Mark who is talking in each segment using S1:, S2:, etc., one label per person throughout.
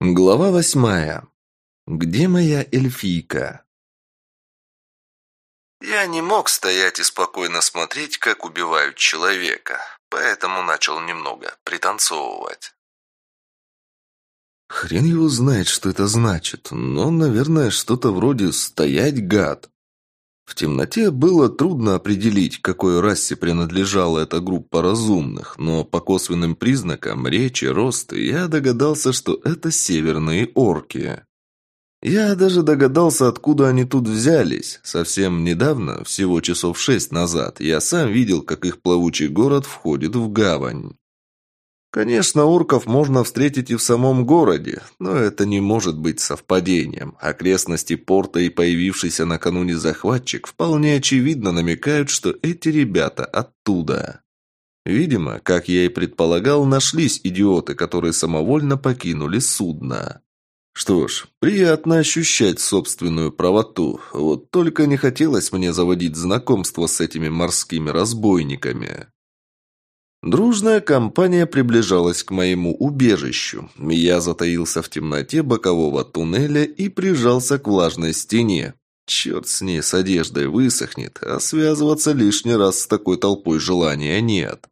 S1: Глава восьмая. Где моя эльфийка? Я не мог стоять и спокойно смотреть, как убивают человека, поэтому начал немного пританцовывать. Хрен его знает, что это значит, но, наверное, что-то вроде «стоять, гад». В темноте было трудно определить, какой расе принадлежала эта группа разумных, но по косвенным признакам речи, роста я догадался, что это северные орки. Я даже догадался, откуда они тут взялись. Совсем недавно, всего часов шесть назад, я сам видел, как их плавучий город входит в гавань. Конечно, орков можно встретить и в самом городе, но это не может быть совпадением. Окрестности порта и появившийся накануне захватчик вполне очевидно намекают, что эти ребята оттуда. Видимо, как я и предполагал, нашлись идиоты, которые самовольно покинули судно. Что ж, приятно ощущать собственную правоту, вот только не хотелось мне заводить знакомство с этими морскими разбойниками. Дружная компания приближалась к моему убежищу. Я затаился в темноте бокового туннеля и прижался к влажной стене. Черт с ней, с одеждой высохнет, а связываться лишний раз с такой толпой желания нет.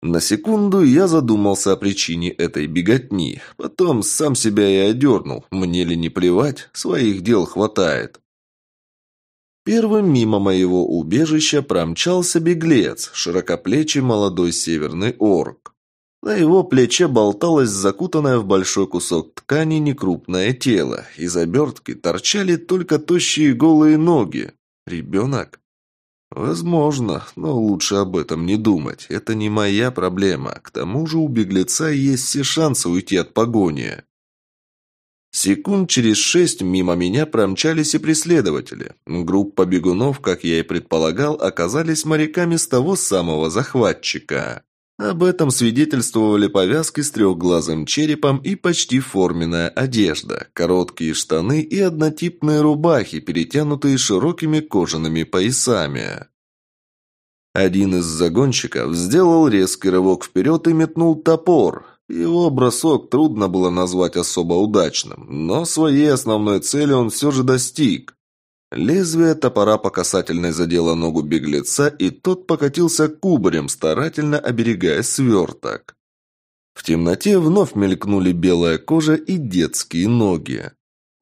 S1: На секунду я задумался о причине этой беготни. Потом сам себя и одернул. Мне ли не плевать? Своих дел хватает. Первым мимо моего убежища промчался беглец, широкоплечий молодой северный орк. На его плече болталось закутанное в большой кусок ткани некрупное тело. Из обертки торчали только тощие голые ноги. Ребенок? Возможно, но лучше об этом не думать. Это не моя проблема. К тому же у беглеца есть все шансы уйти от погони. Секунд через шесть мимо меня промчались и преследователи. Группа бегунов, как я и предполагал, оказались моряками с того самого захватчика. Об этом свидетельствовали повязки с трехглазым черепом и почти форменная одежда, короткие штаны и однотипные рубахи, перетянутые широкими кожаными поясами. Один из загонщиков сделал резкий рывок вперед и метнул топор. Его бросок трудно было назвать особо удачным, но своей основной цели он все же достиг. Лезвие топора по касательной задело ногу беглеца, и тот покатился кубарем, старательно оберегая сверток. В темноте вновь мелькнули белая кожа и детские ноги.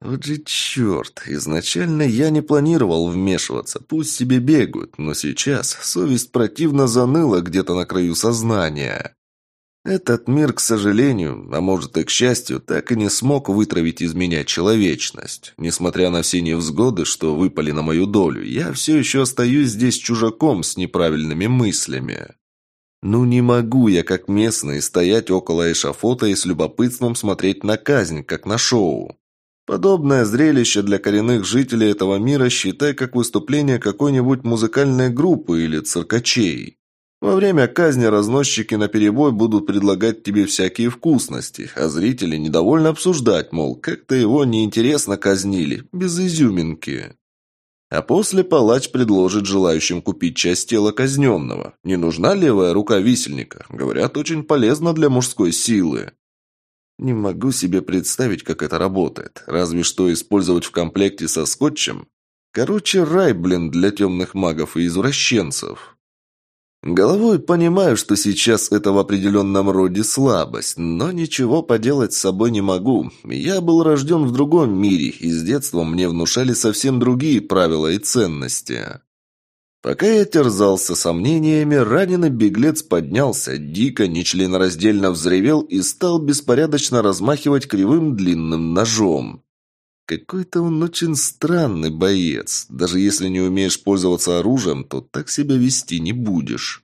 S1: Вот же черт, изначально я не планировал вмешиваться, пусть себе бегают, но сейчас совесть противно заныла где-то на краю сознания. Этот мир, к сожалению, а может и к счастью, так и не смог вытравить из меня человечность. Несмотря на все невзгоды, что выпали на мою долю, я все еще остаюсь здесь чужаком с неправильными мыслями. Ну не могу я, как местный, стоять около эшафота и с любопытством смотреть на казнь, как на шоу. Подобное зрелище для коренных жителей этого мира считай как выступление какой-нибудь музыкальной группы или циркачей. Во время казни разносчики наперебой будут предлагать тебе всякие вкусности, а зрители недовольно обсуждать, мол, как-то его неинтересно казнили, без изюминки. А после палач предложит желающим купить часть тела казненного. Не нужна левая рука висельника? Говорят, очень полезно для мужской силы. Не могу себе представить, как это работает. Разве что использовать в комплекте со скотчем. Короче, рай, блин, для темных магов и извращенцев. Головой понимаю, что сейчас это в определенном роде слабость, но ничего поделать с собой не могу. Я был рожден в другом мире, и с детства мне внушали совсем другие правила и ценности. Пока я терзался сомнениями, раненый беглец поднялся, дико, нечленораздельно взревел и стал беспорядочно размахивать кривым длинным ножом. Какой-то он очень странный боец. Даже если не умеешь пользоваться оружием, то так себя вести не будешь.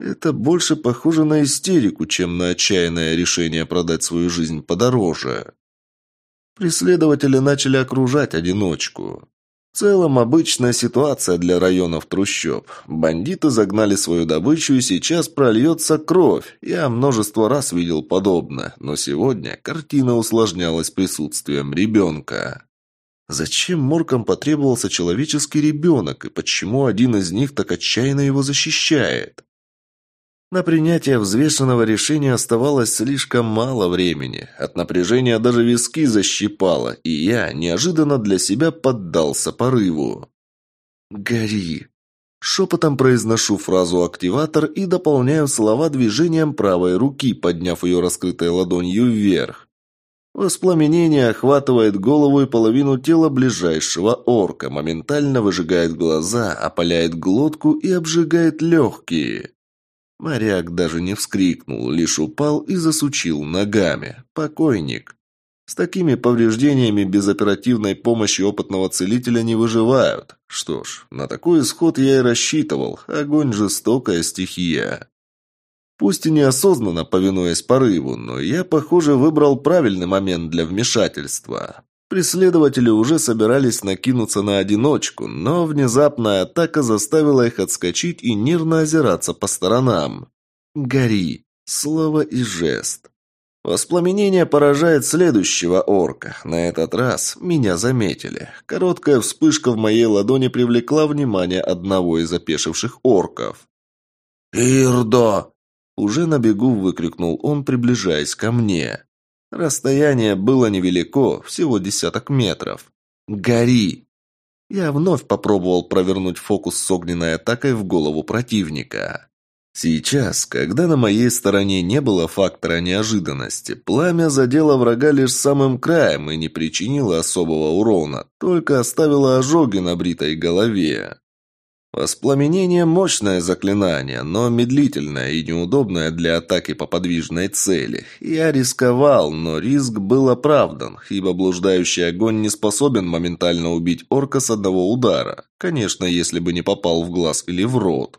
S1: Это больше похоже на истерику, чем на отчаянное решение продать свою жизнь подороже. Преследователи начали окружать одиночку. В целом обычная ситуация для районов трущоб. Бандиты загнали свою добычу, и сейчас прольется кровь. Я множество раз видел подобное, но сегодня картина усложнялась присутствием ребенка. Зачем моркам потребовался человеческий ребенок, и почему один из них так отчаянно его защищает? На принятие взвешенного решения оставалось слишком мало времени. От напряжения даже виски защипало, и я неожиданно для себя поддался порыву. «Гори!» Шепотом произношу фразу «активатор» и дополняю слова движением правой руки, подняв ее раскрытой ладонью вверх. Воспламенение охватывает голову и половину тела ближайшего орка, моментально выжигает глаза, опаляет глотку и обжигает легкие. Моряк даже не вскрикнул, лишь упал и засучил ногами. Покойник. С такими повреждениями без оперативной помощи опытного целителя не выживают. Что ж, на такой исход я и рассчитывал. Огонь – жестокая стихия. Пусть и неосознанно повинуясь порыву, но я, похоже, выбрал правильный момент для вмешательства. Преследователи уже собирались накинуться на одиночку, но внезапная атака заставила их отскочить и нервно озираться по сторонам. «Гори!» Слово и жест. Воспламенение поражает следующего орка. На этот раз меня заметили. Короткая вспышка в моей ладони привлекла внимание одного из опешивших орков. «Ирдо!» Уже на бегу выкрикнул он, приближаясь ко мне. Расстояние было невелико, всего десяток метров. «Гори!» Я вновь попробовал провернуть фокус с огненной атакой в голову противника. Сейчас, когда на моей стороне не было фактора неожиданности, пламя задело врага лишь самым краем и не причинило особого урона, только оставило ожоги на бритой голове. Воспламенение – мощное заклинание, но медлительное и неудобное для атаки по подвижной цели. Я рисковал, но риск был оправдан, ибо блуждающий огонь не способен моментально убить орка с одного удара. Конечно, если бы не попал в глаз или в рот.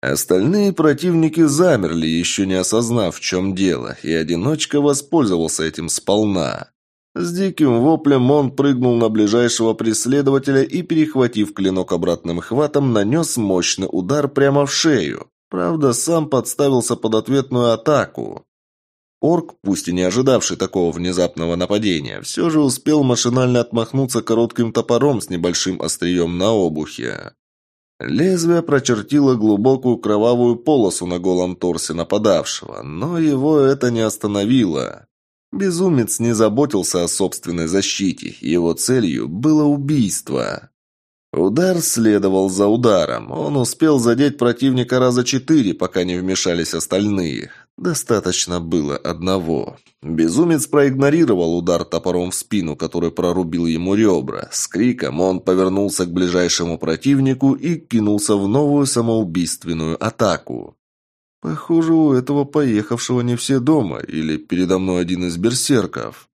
S1: Остальные противники замерли, еще не осознав, в чем дело, и одиночка воспользовался этим сполна. С диким воплем он прыгнул на ближайшего преследователя и, перехватив клинок обратным хватом, нанес мощный удар прямо в шею. Правда, сам подставился под ответную атаку. Орк, пусть и не ожидавший такого внезапного нападения, все же успел машинально отмахнуться коротким топором с небольшим острием на обухе. Лезвие прочертило глубокую кровавую полосу на голом торсе нападавшего, но его это не остановило. Безумец не заботился о собственной защите, его целью было убийство. Удар следовал за ударом. Он успел задеть противника раза четыре, пока не вмешались остальные. Достаточно было одного. Безумец проигнорировал удар топором в спину, который прорубил ему ребра. С криком он повернулся к ближайшему противнику и кинулся в новую самоубийственную атаку. Похоже, у этого поехавшего не все дома, или передо мной один из берсерков.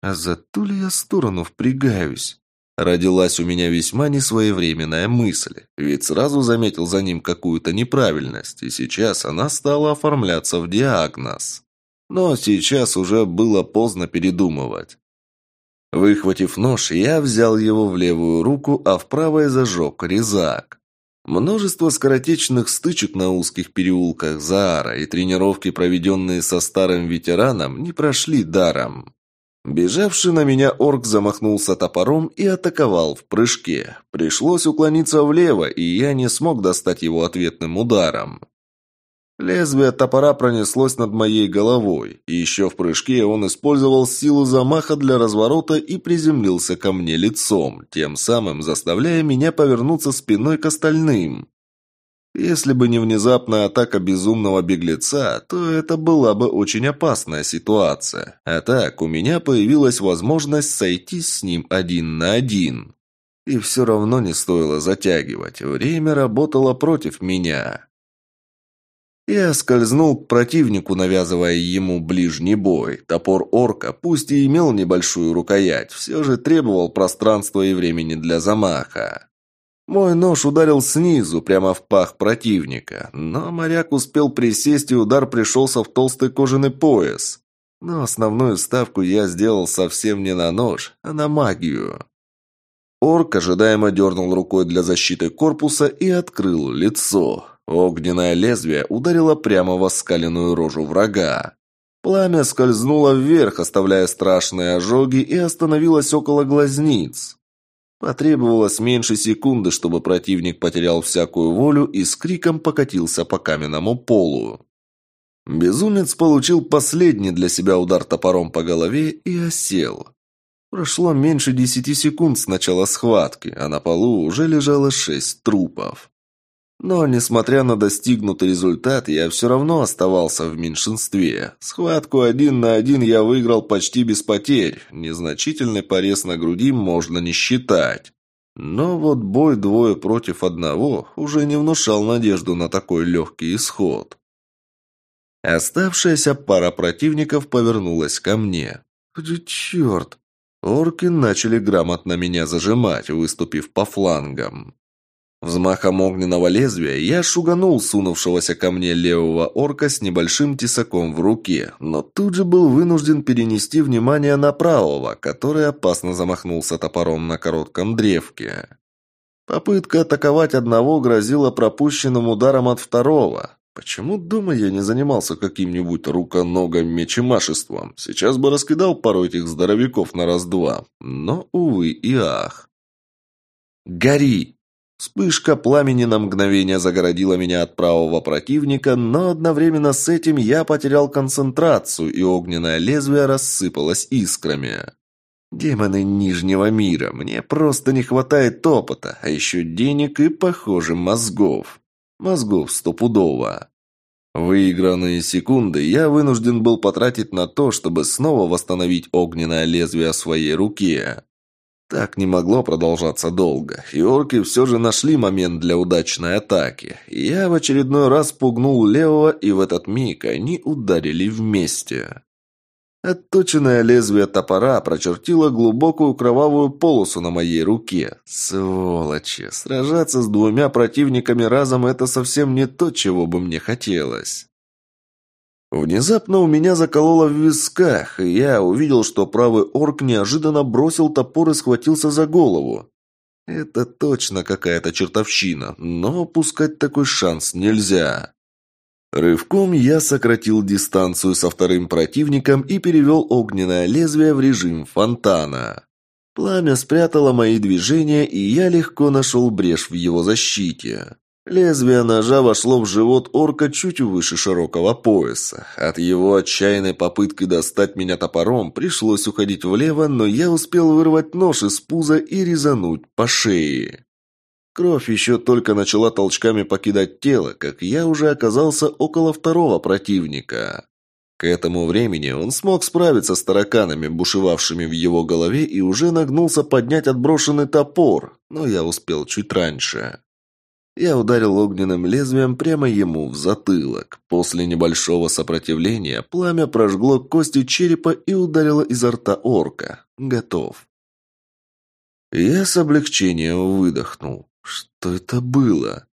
S1: А за ту ли я сторону впрягаюсь? Родилась у меня весьма несвоевременная мысль, ведь сразу заметил за ним какую-то неправильность, и сейчас она стала оформляться в диагноз. Но сейчас уже было поздно передумывать. Выхватив нож, я взял его в левую руку, а в правой зажег резак. Множество скоротечных стычек на узких переулках Заара и тренировки, проведенные со старым ветераном, не прошли даром. Бежавший на меня орк замахнулся топором и атаковал в прыжке. Пришлось уклониться влево, и я не смог достать его ответным ударом. Лезвие топора пронеслось над моей головой, и еще в прыжке он использовал силу замаха для разворота и приземлился ко мне лицом, тем самым заставляя меня повернуться спиной к остальным. Если бы не внезапная атака безумного беглеца, то это была бы очень опасная ситуация. А так у меня появилась возможность сойтись с ним один на один. И все равно не стоило затягивать, время работало против меня. Я скользнул к противнику, навязывая ему ближний бой. Топор орка, пусть и имел небольшую рукоять, все же требовал пространства и времени для замаха. Мой нож ударил снизу, прямо в пах противника, но моряк успел присесть, и удар пришелся в толстый кожаный пояс. Но основную ставку я сделал совсем не на нож, а на магию. Орк ожидаемо дернул рукой для защиты корпуса и открыл лицо. Огненное лезвие ударило прямо в оскаленную рожу врага. Пламя скользнуло вверх, оставляя страшные ожоги, и остановилось около глазниц. Потребовалось меньше секунды, чтобы противник потерял всякую волю и с криком покатился по каменному полу. Безумец получил последний для себя удар топором по голове и осел. Прошло меньше десяти секунд с начала схватки, а на полу уже лежало шесть трупов. Но, несмотря на достигнутый результат, я все равно оставался в меньшинстве. Схватку один на один я выиграл почти без потерь. Незначительный порез на груди можно не считать. Но вот бой двое против одного уже не внушал надежду на такой легкий исход. Оставшаяся пара противников повернулась ко мне. «Черт!» Орки начали грамотно меня зажимать, выступив по флангам. Взмахом огненного лезвия я шуганул сунувшегося ко мне левого орка с небольшим тесаком в руке, но тут же был вынужден перенести внимание на правого, который опасно замахнулся топором на коротком древке. Попытка атаковать одного грозила пропущенным ударом от второго. Почему дома я не занимался каким-нибудь руконогом мечемашеством? Сейчас бы раскидал пару этих здоровяков на раз-два. Но, увы и ах. «Гори!» Вспышка пламени на мгновение загородила меня от правого противника, но одновременно с этим я потерял концентрацию, и огненное лезвие рассыпалось искрами. Демоны Нижнего мира, мне просто не хватает опыта, а еще денег и, похоже, мозгов. Мозгов стопудово. Выигранные секунды я вынужден был потратить на то, чтобы снова восстановить огненное лезвие в своей руке. Так не могло продолжаться долго, и орки все же нашли момент для удачной атаки. Я в очередной раз пугнул левого, и в этот миг они ударили вместе. Отточенное лезвие топора прочертило глубокую кровавую полосу на моей руке. Сволочи! Сражаться с двумя противниками разом – это совсем не то, чего бы мне хотелось. Внезапно у меня закололо в висках, и я увидел, что правый орк неожиданно бросил топор и схватился за голову. Это точно какая-то чертовщина, но упускать такой шанс нельзя. Рывком я сократил дистанцию со вторым противником и перевел огненное лезвие в режим фонтана. Пламя спрятало мои движения, и я легко нашел брешь в его защите. Лезвие ножа вошло в живот орка чуть выше широкого пояса. От его отчаянной попытки достать меня топором пришлось уходить влево, но я успел вырвать нож из пуза и резануть по шее. Кровь еще только начала толчками покидать тело, как я уже оказался около второго противника. К этому времени он смог справиться с тараканами, бушевавшими в его голове, и уже нагнулся поднять отброшенный топор, но я успел чуть раньше. Я ударил огненным лезвием прямо ему в затылок. После небольшого сопротивления пламя прожгло кости черепа и ударило изо рта орка. Готов. Я с облегчением выдохнул. Что это было?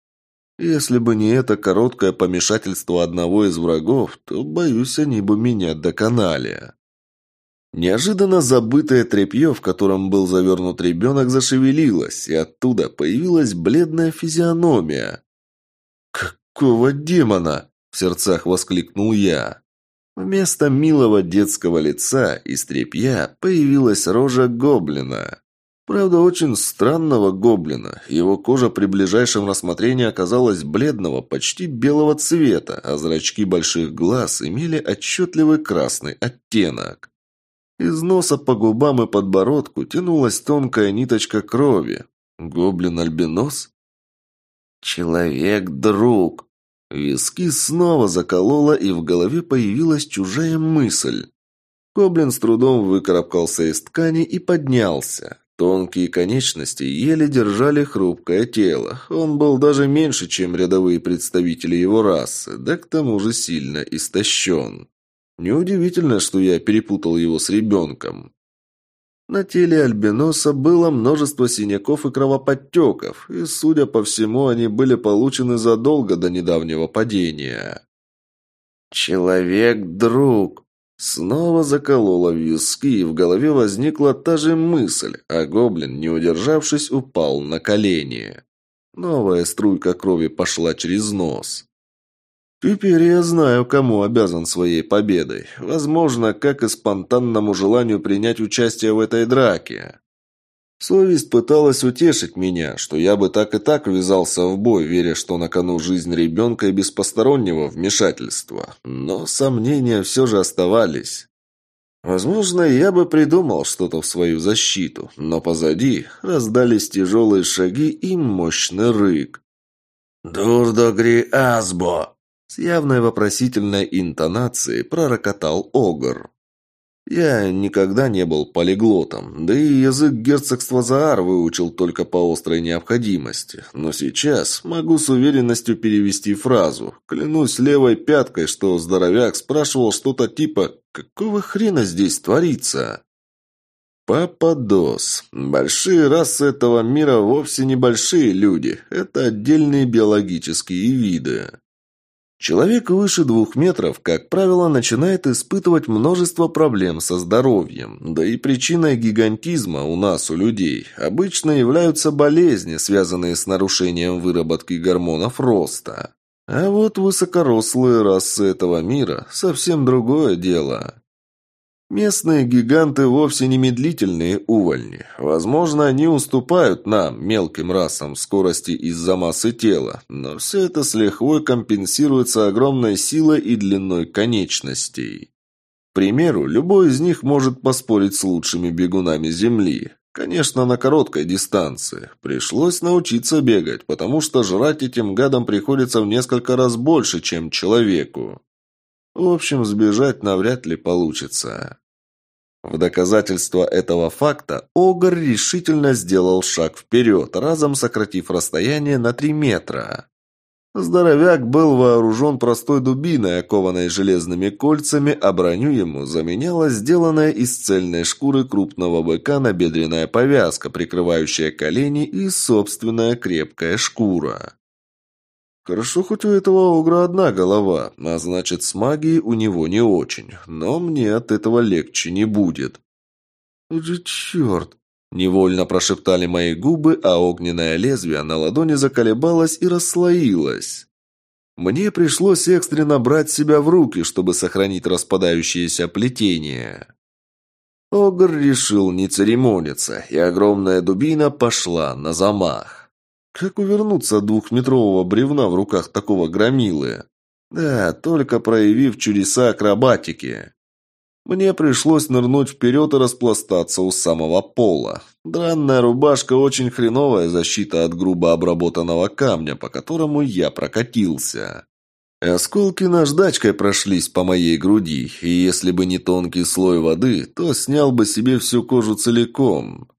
S1: Если бы не это короткое помешательство одного из врагов, то, боюсь, они бы меня доконали. Неожиданно забытое тряпье, в котором был завернут ребенок, зашевелилось, и оттуда появилась бледная физиономия. «Какого демона?» – в сердцах воскликнул я. Вместо милого детского лица из тряпья появилась рожа гоблина. Правда, очень странного гоблина. Его кожа при ближайшем рассмотрении оказалась бледного, почти белого цвета, а зрачки больших глаз имели отчетливый красный оттенок. Из носа по губам и подбородку тянулась тонкая ниточка крови. Гоблин-альбинос? Человек-друг. Виски снова закололо, и в голове появилась чужая мысль. Гоблин с трудом выкарабкался из ткани и поднялся. Тонкие конечности еле держали хрупкое тело. Он был даже меньше, чем рядовые представители его расы, да к тому же сильно истощен. Неудивительно, что я перепутал его с ребенком. На теле альбиноса было множество синяков и кровоподтеков, и, судя по всему, они были получены задолго до недавнего падения. «Человек-друг!» Снова заколола виски, и в голове возникла та же мысль, а гоблин, не удержавшись, упал на колени. Новая струйка крови пошла через нос. Теперь я знаю, кому обязан своей победой. Возможно, как и спонтанному желанию принять участие в этой драке. Совесть пыталась утешить меня, что я бы так и так ввязался в бой, веря, что на кону жизнь ребенка и без постороннего вмешательства. Но сомнения все же оставались. Возможно, я бы придумал что-то в свою защиту, но позади раздались тяжелые шаги и мощный рык. «Дурдогри Асбо!» С явной вопросительной интонацией пророкотал Огр. Я никогда не был полиглотом, да и язык герцогства Заар выучил только по острой необходимости. Но сейчас могу с уверенностью перевести фразу. Клянусь левой пяткой, что здоровяк спрашивал что-то типа «Какого хрена здесь творится?» Пападос. Большие расы этого мира вовсе не большие люди. Это отдельные биологические виды. Человек выше двух метров, как правило, начинает испытывать множество проблем со здоровьем. Да и причиной гигантизма у нас, у людей, обычно являются болезни, связанные с нарушением выработки гормонов роста. А вот высокорослые расы этого мира – совсем другое дело. Местные гиганты вовсе не медлительные увольни. Возможно, они уступают нам, мелким расам, скорости из-за массы тела, но все это с лихвой компенсируется огромной силой и длиной конечностей. К примеру, любой из них может поспорить с лучшими бегунами Земли. Конечно, на короткой дистанции. Пришлось научиться бегать, потому что жрать этим гадам приходится в несколько раз больше, чем человеку. В общем, сбежать навряд ли получится. В доказательство этого факта Огр решительно сделал шаг вперед, разом сократив расстояние на три метра. Здоровяк был вооружен простой дубиной, окованной железными кольцами, а броню ему заменяла сделанная из цельной шкуры крупного быка набедренная повязка, прикрывающая колени и собственная крепкая шкура. Хорошо, хоть у этого огра одна голова, а значит, с магией у него не очень. Но мне от этого легче не будет. «Же черт!» Невольно прошептали мои губы, а огненное лезвие на ладони заколебалось и расслоилось. Мне пришлось экстренно брать себя в руки, чтобы сохранить распадающееся плетение. Огр решил не церемониться, и огромная дубина пошла на замах. Как увернуться от двухметрового бревна в руках такого громилы? Да, только проявив чудеса акробатики. Мне пришлось нырнуть вперед и распластаться у самого пола. Дранная рубашка – очень хреновая защита от грубо обработанного камня, по которому я прокатился. Осколки наждачкой прошлись по моей груди, и если бы не тонкий слой воды, то снял бы себе всю кожу целиком.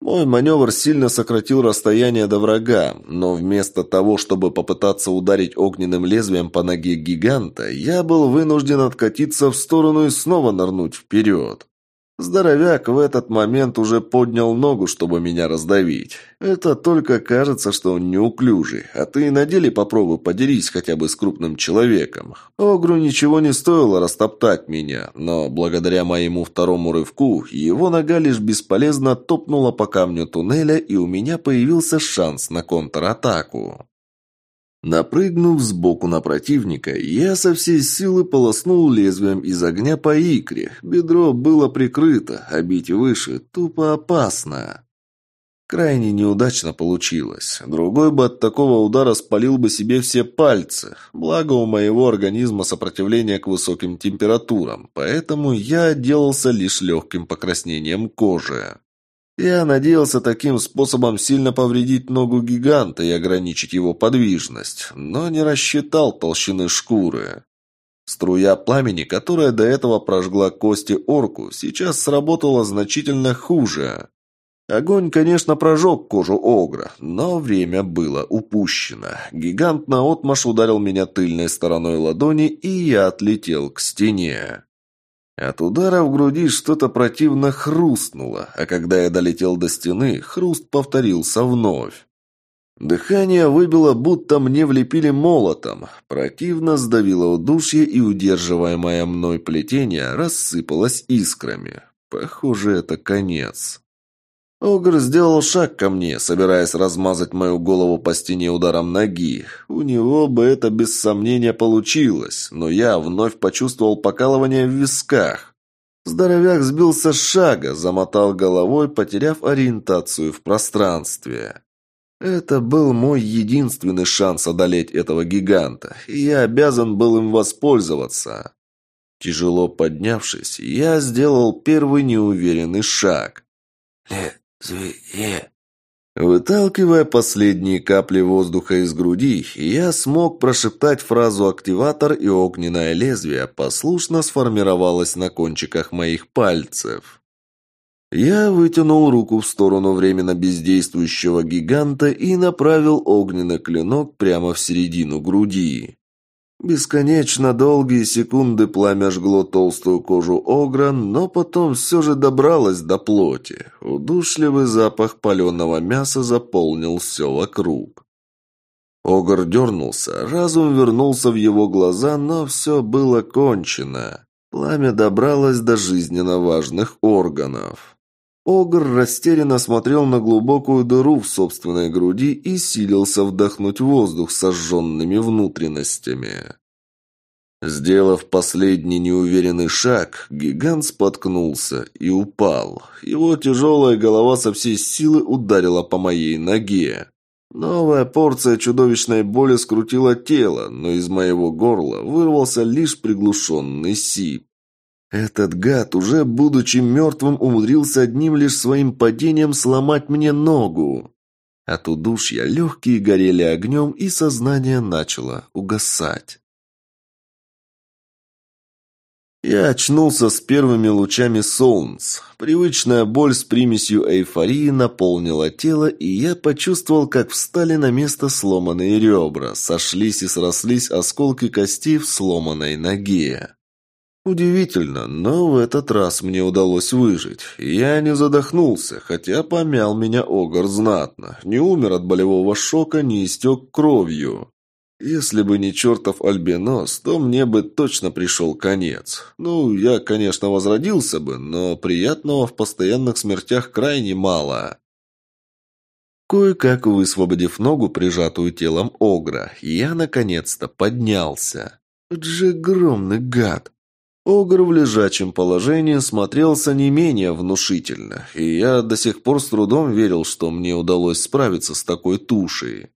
S1: Мой маневр сильно сократил расстояние до врага, но вместо того, чтобы попытаться ударить огненным лезвием по ноге гиганта, я был вынужден откатиться в сторону и снова нырнуть вперед. Здоровяк в этот момент уже поднял ногу, чтобы меня раздавить. Это только кажется, что он неуклюжий, а ты на деле попробуй подерись хотя бы с крупным человеком. Огру ничего не стоило растоптать меня, но благодаря моему второму рывку его нога лишь бесполезно топнула по камню туннеля, и у меня появился шанс на контратаку. Напрыгнув сбоку на противника, я со всей силы полоснул лезвием из огня по икре. Бедро было прикрыто, а бить выше тупо опасно. Крайне неудачно получилось. Другой бы от такого удара спалил бы себе все пальцы. Благо у моего организма сопротивление к высоким температурам, поэтому я отделался лишь легким покраснением кожи. Я надеялся таким способом сильно повредить ногу гиганта и ограничить его подвижность, но не рассчитал толщины шкуры. Струя пламени, которая до этого прожгла кости орку, сейчас сработала значительно хуже. Огонь, конечно, прожег кожу Огра, но время было упущено. Гигант наотмашь ударил меня тыльной стороной ладони, и я отлетел к стене. От удара в груди что-то противно хрустнуло, а когда я долетел до стены, хруст повторился вновь. Дыхание выбило, будто мне влепили молотом. Противно сдавило удушье, и удерживаемое мной плетение рассыпалось искрами. Похоже, это конец. Огр сделал шаг ко мне, собираясь размазать мою голову по стене ударом ноги. У него бы это без сомнения получилось, но я вновь почувствовал покалывание в висках. Здоровяк сбился с шага, замотал головой, потеряв ориентацию в пространстве. Это был мой единственный шанс одолеть этого гиганта, и я обязан был им воспользоваться. Тяжело поднявшись, я сделал первый неуверенный шаг.
S2: «Лезвие!»
S1: Выталкивая последние капли воздуха из груди, я смог прошептать фразу «активатор» и огненное лезвие послушно сформировалось на кончиках моих пальцев. Я вытянул руку в сторону временно бездействующего гиганта и направил огненный клинок прямо в середину груди. Бесконечно долгие секунды пламя жгло толстую кожу огра, но потом все же добралось до плоти. Удушливый запах паленого мяса заполнил все вокруг. Огр дернулся, разум вернулся в его глаза, но все было кончено. Пламя добралось до жизненно важных органов. Огр растерянно смотрел на глубокую дыру в собственной груди и силился вдохнуть воздух сожженными внутренностями. Сделав последний неуверенный шаг, гигант споткнулся и упал. Его тяжелая голова со всей силы ударила по моей ноге. Новая порция чудовищной боли скрутила тело, но из моего горла вырвался лишь приглушенный сип. Этот гад, уже будучи мертвым, умудрился одним лишь своим падением сломать мне ногу. От удушья легкие горели огнем, и сознание начало угасать. Я очнулся с первыми лучами солнца. Привычная боль с примесью эйфории наполнила тело, и я почувствовал, как встали на место сломанные ребра, сошлись и срослись осколки костей в сломанной ноге. Удивительно, но в этот раз мне удалось выжить. Я не задохнулся, хотя помял меня огор знатно. Не умер от болевого шока, не истек кровью. Если бы не чертов альбинос, то мне бы точно пришел конец. Ну, я, конечно, возродился бы, но приятного в постоянных смертях крайне мало. Кое-как высвободив ногу, прижатую телом огра, я наконец-то поднялся. Огромный гад! Огр в лежачем положении смотрелся не менее внушительно, и я до сих пор с трудом верил, что мне удалось справиться с такой тушей.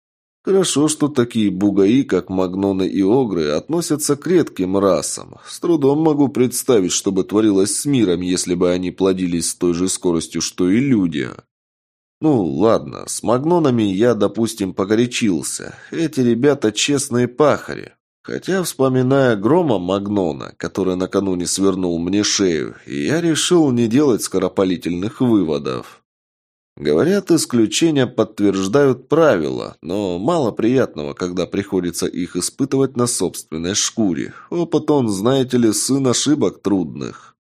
S1: Хорошо, что такие бугаи, как магноны и огры, относятся к редким расам. С трудом могу представить, что бы творилось с миром, если бы они плодились с той же скоростью, что и люди. Ну, ладно, с магнонами я, допустим, погорячился. Эти ребята честные пахари. Хотя, вспоминая грома Магнона, который накануне свернул мне шею, я решил не делать скоропалительных выводов. Говорят, исключения подтверждают правила, но мало приятного, когда приходится их испытывать на собственной шкуре. Опыт он, знаете ли, сын ошибок трудных.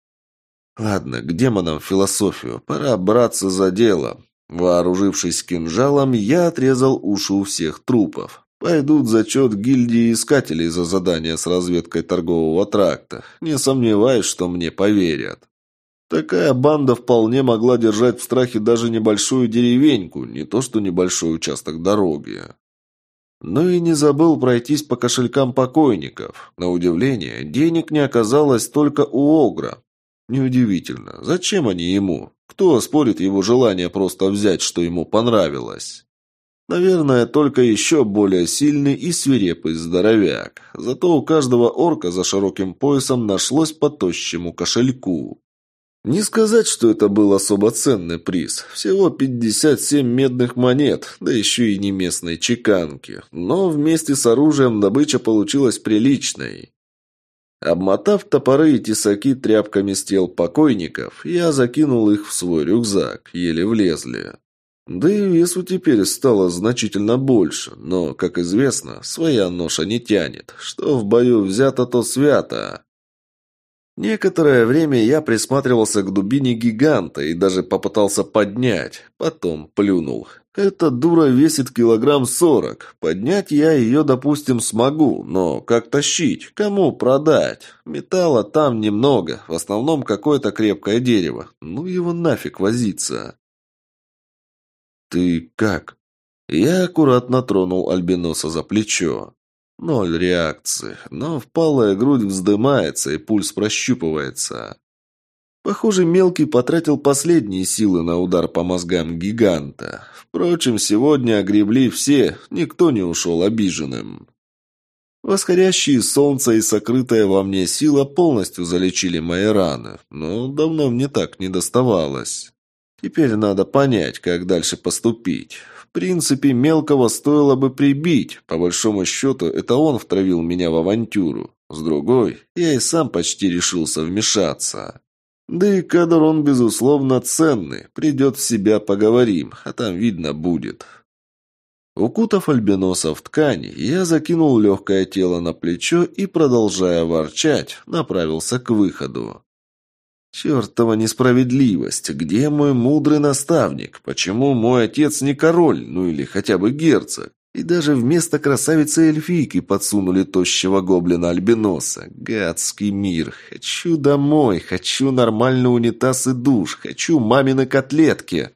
S1: Ладно, к демонам философию, пора браться за дело. Вооружившись кинжалом, я отрезал уши у всех трупов. Пойдут зачет гильдии искателей за задание с разведкой торгового тракта. Не сомневаюсь, что мне поверят. Такая банда вполне могла держать в страхе даже небольшую деревеньку, не то что небольшой участок дороги. Ну и не забыл пройтись по кошелькам покойников. На удивление, денег не оказалось только у Огра. Неудивительно. Зачем они ему? Кто спорит его желание просто взять, что ему понравилось? Наверное, только еще более сильный и свирепый здоровяк. Зато у каждого орка за широким поясом нашлось по тощему кошельку. Не сказать, что это был особо ценный приз. Всего 57 медных монет, да еще и не местной чеканки. Но вместе с оружием добыча получилась приличной. Обмотав топоры и тесаки тряпками с тел покойников, я закинул их в свой рюкзак, еле влезли. Да и весу теперь стало значительно больше, но, как известно, своя ноша не тянет. Что в бою взято, то свято. Некоторое время я присматривался к дубине гиганта и даже попытался поднять. Потом плюнул. Эта дура весит килограмм сорок. Поднять я ее, допустим, смогу, но как тащить? Кому продать? Металла там немного, в основном какое-то крепкое дерево. Ну его нафиг возиться. «Ты как?» Я аккуратно тронул Альбиноса за плечо. Ноль реакции, но впалая грудь вздымается и пульс прощупывается. Похоже, мелкий потратил последние силы на удар по мозгам гиганта. Впрочем, сегодня огребли все, никто не ушел обиженным. Восходящие солнце и сокрытая во мне сила полностью залечили мои раны, но давно мне так не доставалось. Теперь надо понять, как дальше поступить. В принципе, мелкого стоило бы прибить. По большому счету, это он втравил меня в авантюру. С другой, я и сам почти решился вмешаться. Да и кадр он, безусловно, ценный. Придет в себя, поговорим, а там видно будет. Укутав альбиноса в ткань, я закинул легкое тело на плечо и, продолжая ворчать, направился к выходу. «Чертова несправедливость! Где мой мудрый наставник? Почему мой отец не король, ну или хотя бы герцог? И даже вместо красавицы-эльфийки подсунули тощего гоблина-альбиноса. Гадский мир. Хочу домой, хочу нормальный унитаз и душ, хочу мамины котлетки.